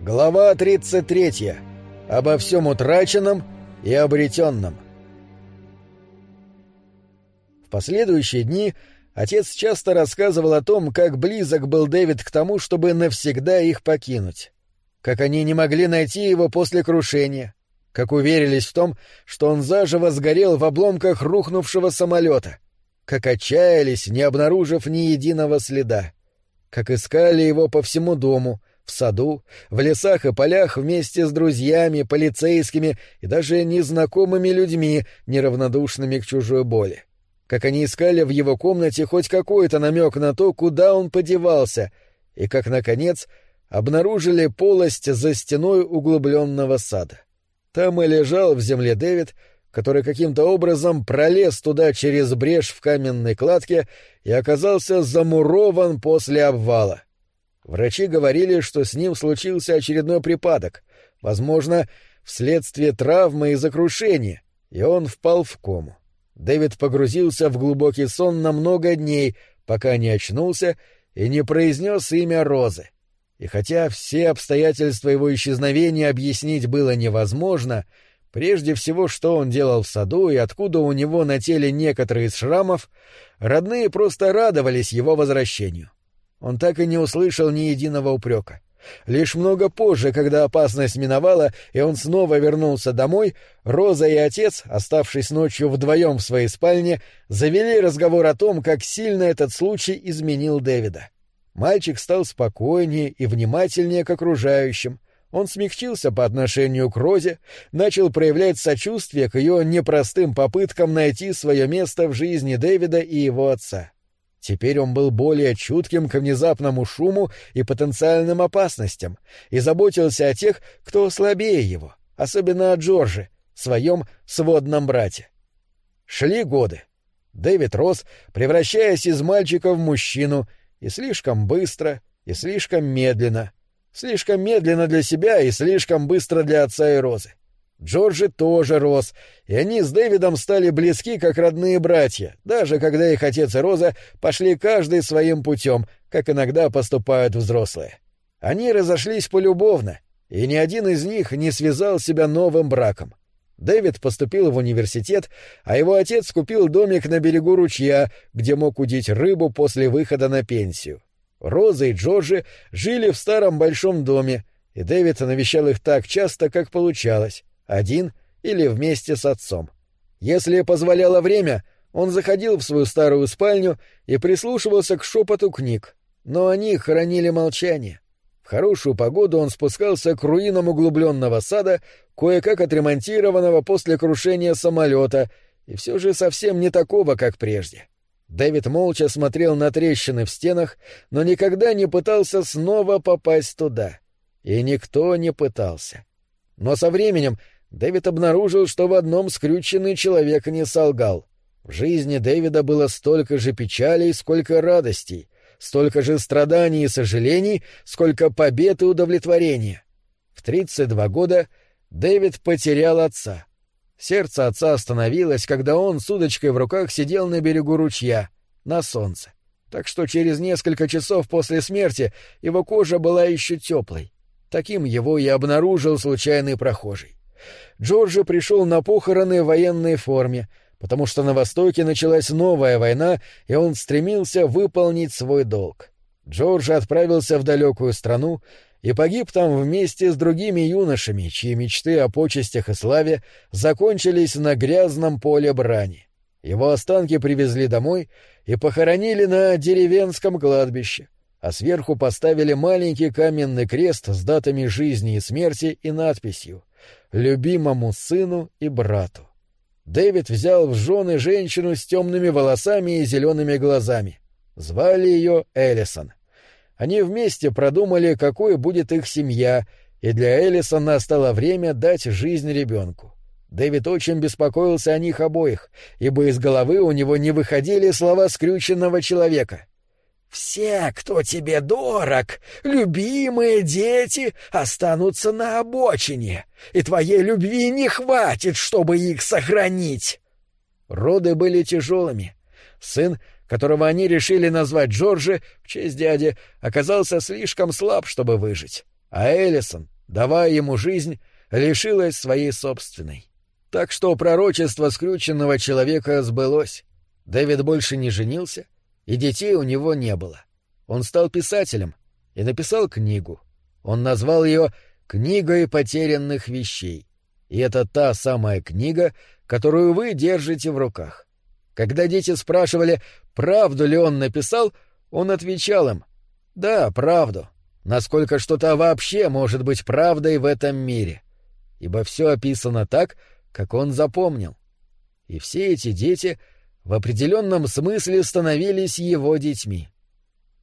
Глава 33. Обо всем утраченном и обретенном. В последующие дни отец часто рассказывал о том, как близок был Дэвид к тому, чтобы навсегда их покинуть. Как они не могли найти его после крушения. Как уверились в том, что он заживо сгорел в обломках рухнувшего самолета. Как отчаялись, не обнаружив ни единого следа. Как искали его по всему дому — в саду, в лесах и полях вместе с друзьями, полицейскими и даже незнакомыми людьми, неравнодушными к чужой боли. Как они искали в его комнате хоть какой-то намек на то, куда он подевался, и как, наконец, обнаружили полость за стеной углубленного сада. Там и лежал в земле Дэвид, который каким-то образом пролез туда через брешь в каменной кладке и оказался замурован после обвала. Врачи говорили, что с ним случился очередной припадок, возможно, вследствие травмы и закрушения, и он впал в кому. Дэвид погрузился в глубокий сон на много дней, пока не очнулся и не произнес имя Розы. И хотя все обстоятельства его исчезновения объяснить было невозможно, прежде всего, что он делал в саду и откуда у него на теле некоторые из шрамов, родные просто радовались его возвращению. Он так и не услышал ни единого упрека. Лишь много позже, когда опасность миновала, и он снова вернулся домой, Роза и отец, оставшись ночью вдвоем в своей спальне, завели разговор о том, как сильно этот случай изменил Дэвида. Мальчик стал спокойнее и внимательнее к окружающим. Он смягчился по отношению к Розе, начал проявлять сочувствие к ее непростым попыткам найти свое место в жизни Дэвида и его отца. Теперь он был более чутким к внезапному шуму и потенциальным опасностям и заботился о тех, кто слабее его, особенно о Джорже, своем сводном брате. Шли годы. Дэвид рос, превращаясь из мальчика в мужчину, и слишком быстро, и слишком медленно. Слишком медленно для себя и слишком быстро для отца и Розы. Джорджи тоже рос, и они с Дэвидом стали близки, как родные братья, даже когда их отец и Роза пошли каждый своим путем, как иногда поступают взрослые. Они разошлись полюбовно, и ни один из них не связал себя новым браком. Дэвид поступил в университет, а его отец купил домик на берегу ручья, где мог удить рыбу после выхода на пенсию. Роза и Джорджи жили в старом большом доме, и Дэвид навещал их так часто, как получалось один или вместе с отцом. Если позволяло время, он заходил в свою старую спальню и прислушивался к шепоту книг, но они хранили молчание. В хорошую погоду он спускался к руинам углубленного сада, кое-как отремонтированного после крушения самолета, и все же совсем не такого, как прежде. Дэвид молча смотрел на трещины в стенах, но никогда не пытался снова попасть туда. И никто не пытался. Но со временем Дэвид обнаружил, что в одном скрюченный человек не солгал. В жизни Дэвида было столько же печалей, сколько радостей, столько же страданий и сожалений, сколько побед и удовлетворения. В 32 года Дэвид потерял отца. Сердце отца остановилось, когда он с удочкой в руках сидел на берегу ручья, на солнце. Так что через несколько часов после смерти его кожа была еще теплой. Таким его и обнаружил случайный прохожий. Джорджи пришел на похороны в военной форме, потому что на Востоке началась новая война, и он стремился выполнить свой долг. Джорджи отправился в далекую страну и погиб там вместе с другими юношами, чьи мечты о почестях и славе закончились на грязном поле брани. Его останки привезли домой и похоронили на деревенском кладбище, а сверху поставили маленький каменный крест с датами жизни и смерти и надписью любимому сыну и брату. Дэвид взял в жены женщину с темными волосами и зелеными глазами. Звали ее Эллисон. Они вместе продумали, какой будет их семья, и для Эллисон настало время дать жизнь ребенку. Дэвид очень беспокоился о них обоих, ибо из головы у него не выходили слова скрюченного человека. Все, кто тебе дорог, любимые дети, останутся на обочине, и твоей любви не хватит, чтобы их сохранить. Роды были тяжелыми. Сын, которого они решили назвать Джорджи в честь дяди, оказался слишком слаб, чтобы выжить. а Эллисон, давая ему жизнь, лишилась своей собственной. Так что пророчество скрюченного человека сбылось. Дэвид больше не женился, и детей у него не было. Он стал писателем и написал книгу. Он назвал ее «Книгой потерянных вещей». И это та самая книга, которую вы держите в руках. Когда дети спрашивали, правду ли он написал, он отвечал им «Да, правду. Насколько что-то вообще может быть правдой в этом мире?» Ибо все описано так, как он запомнил. И все эти дети в определенном смысле становились его детьми.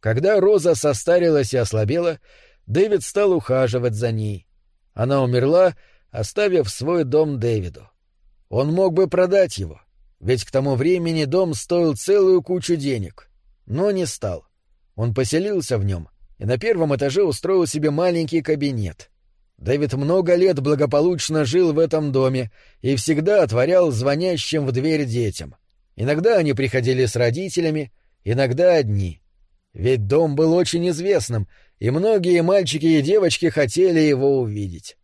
Когда Роза состарилась и ослабела, Дэвид стал ухаживать за ней. Она умерла, оставив свой дом Дэвиду. Он мог бы продать его, ведь к тому времени дом стоил целую кучу денег, но не стал. Он поселился в нем и на первом этаже устроил себе маленький кабинет. Дэвид много лет благополучно жил в этом доме и всегда отворял звонящим в дверь детям. Иногда они приходили с родителями, иногда одни. Ведь дом был очень известным, и многие мальчики и девочки хотели его увидеть.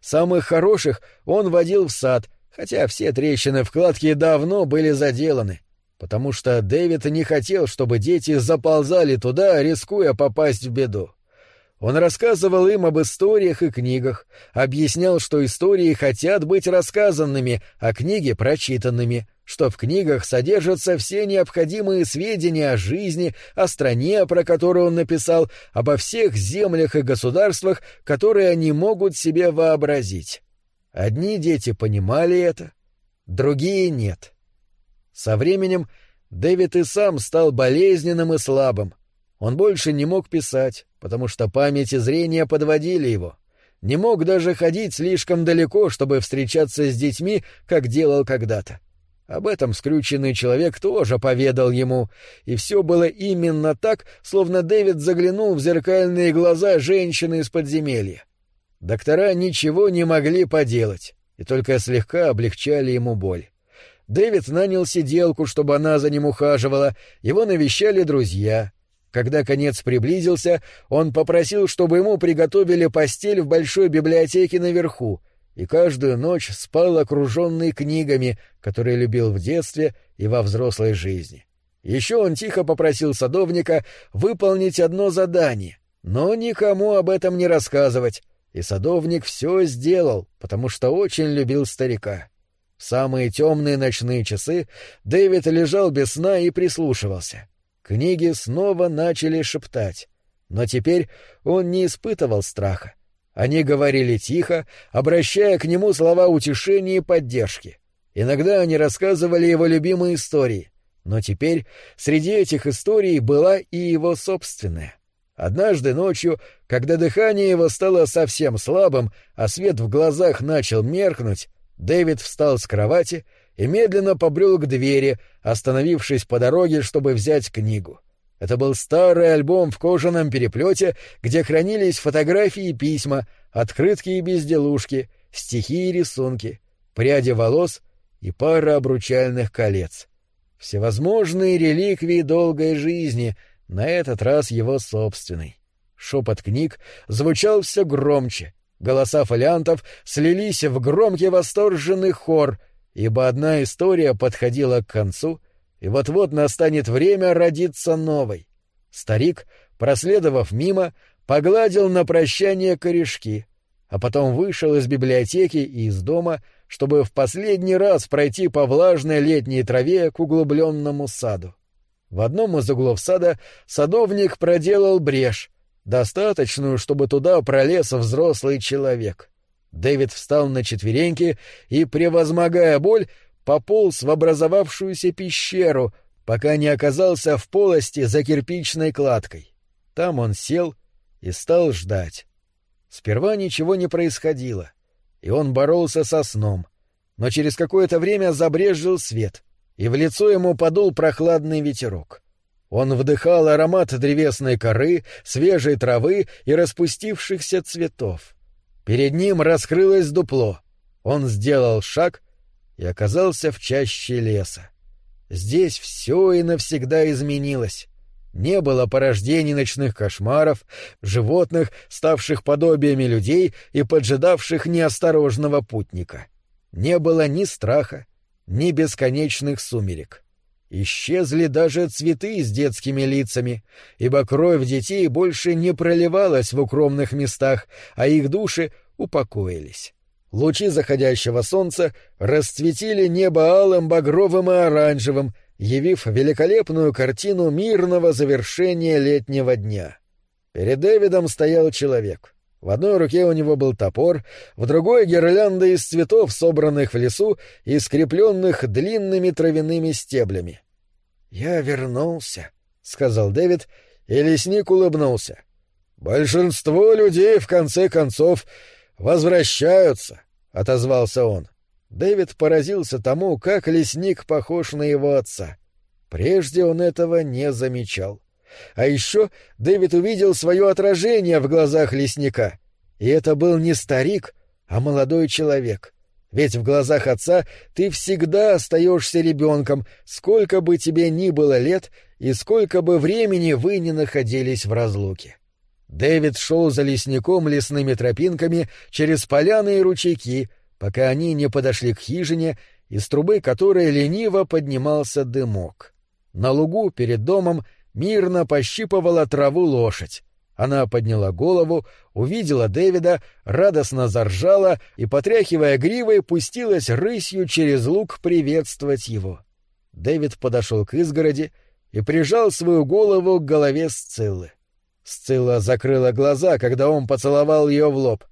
Самых хороших он водил в сад, хотя все трещины в кладке давно были заделаны, потому что Дэвид не хотел, чтобы дети заползали туда, рискуя попасть в беду. Он рассказывал им об историях и книгах, объяснял, что истории хотят быть рассказанными, а книги — прочитанными, что в книгах содержатся все необходимые сведения о жизни, о стране, про которую он написал, обо всех землях и государствах, которые они могут себе вообразить. Одни дети понимали это, другие — нет. Со временем Дэвид и сам стал болезненным и слабым. Он больше не мог писать, потому что память и зрение подводили его. Не мог даже ходить слишком далеко, чтобы встречаться с детьми, как делал когда-то. Об этом скрюченный человек тоже поведал ему, и все было именно так, словно Дэвид заглянул в зеркальные глаза женщины из подземелья. Доктора ничего не могли поделать, и только слегка облегчали ему боль. Дэвид нанял сиделку, чтобы она за ним ухаживала, его навещали друзья — когда конец приблизился, он попросил, чтобы ему приготовили постель в большой библиотеке наверху, и каждую ночь спал окруженный книгами, которые любил в детстве и во взрослой жизни. Еще он тихо попросил садовника выполнить одно задание, но никому об этом не рассказывать, и садовник все сделал, потому что очень любил старика. В самые темные ночные часы Дэвид лежал без сна и прислушивался. Книги снова начали шептать, но теперь он не испытывал страха. Они говорили тихо, обращая к нему слова утешения и поддержки. Иногда они рассказывали его любимые истории, но теперь среди этих историй была и его собственная. Однажды ночью, когда дыхание его стало совсем слабым, а свет в глазах начал меркнуть, Дэвид встал с кровати и медленно побрел к двери, остановившись по дороге, чтобы взять книгу. Это был старый альбом в кожаном переплете, где хранились фотографии и письма, открытки и безделушки, стихи и рисунки, пряди волос и пара обручальных колец. Всевозможные реликвии долгой жизни, на этот раз его собственной. Шепот книг звучал все громче. Голоса фолиантов слились в громкий восторженный хор — ибо одна история подходила к концу, и вот-вот настанет время родиться новой. Старик, проследовав мимо, погладил на прощание корешки, а потом вышел из библиотеки и из дома, чтобы в последний раз пройти по влажной летней траве к углубленному саду. В одном из углов сада садовник проделал брешь, достаточную, чтобы туда пролез взрослый человек. Дэвид встал на четвереньки и, превозмогая боль, пополз в образовавшуюся пещеру, пока не оказался в полости за кирпичной кладкой. Там он сел и стал ждать. Сперва ничего не происходило, и он боролся со сном, но через какое-то время забрезжил свет, и в лицо ему подул прохладный ветерок. Он вдыхал аромат древесной коры, свежей травы и распустившихся цветов. Перед ним раскрылось дупло. Он сделал шаг и оказался в чаще леса. Здесь все и навсегда изменилось. Не было порождений ночных кошмаров, животных, ставших подобиями людей и поджидавших неосторожного путника. Не было ни страха, ни бесконечных сумерек. Исчезли даже цветы с детскими лицами, ибо кровь детей больше не проливалась в укромных местах, а их души упокоились. Лучи заходящего солнца расцветили небо алым, багровым и оранжевым, явив великолепную картину мирного завершения летнего дня. Перед Дэвидом стоял человек. В одной руке у него был топор, в другой — гирлянда из цветов, собранных в лесу и скрепленных длинными травяными стеблями. «Я вернулся», — сказал Дэвид, и лесник улыбнулся. «Большинство людей, в конце концов, возвращаются», — отозвался он. Дэвид поразился тому, как лесник похож на его отца. Прежде он этого не замечал. А еще Дэвид увидел свое отражение в глазах лесника. И это был не старик, а молодой человек. Ведь в глазах отца ты всегда остаешься ребенком, сколько бы тебе ни было лет и сколько бы времени вы ни находились в разлуке. Дэвид шел за лесником лесными тропинками через поляны и ручейки, пока они не подошли к хижине, из трубы которой лениво поднимался дымок. На лугу перед домом мирно пощипывала траву лошадь. Она подняла голову, увидела Дэвида, радостно заржала и, потряхивая гривой, пустилась рысью через луг приветствовать его. Дэвид подошел к изгороди и прижал свою голову к голове Сциллы. Сцилла закрыла глаза, когда он поцеловал ее в лоб.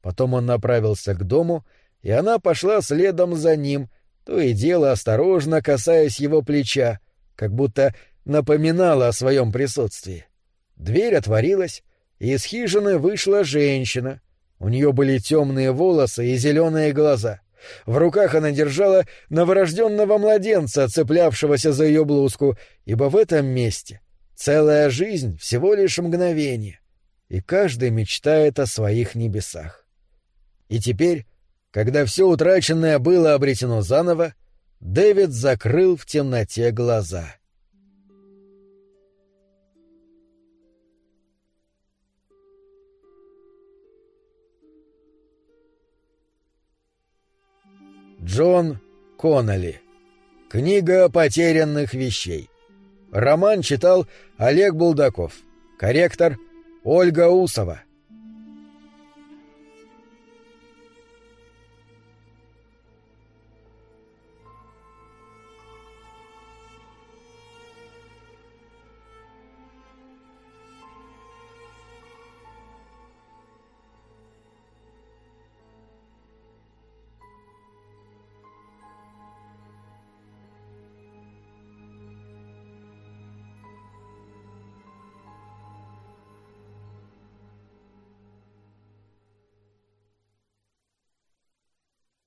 Потом он направился к дому, и она пошла следом за ним, то и дело осторожно касаясь его плеча, как будто напоминала о своем присутствии. Дверь отворилась, и из хижины вышла женщина. У нее были темные волосы и зеленые глаза. В руках она держала новорожденного младенца, цеплявшегося за ее блузку, ибо в этом месте целая жизнь всего лишь мгновение, и каждый мечтает о своих небесах. И теперь, когда все утраченное было обретено заново, Дэвид закрыл в темноте глаза. Джон Конноли. Книга потерянных вещей. Роман читал Олег Булдаков. Корректор Ольга Усова.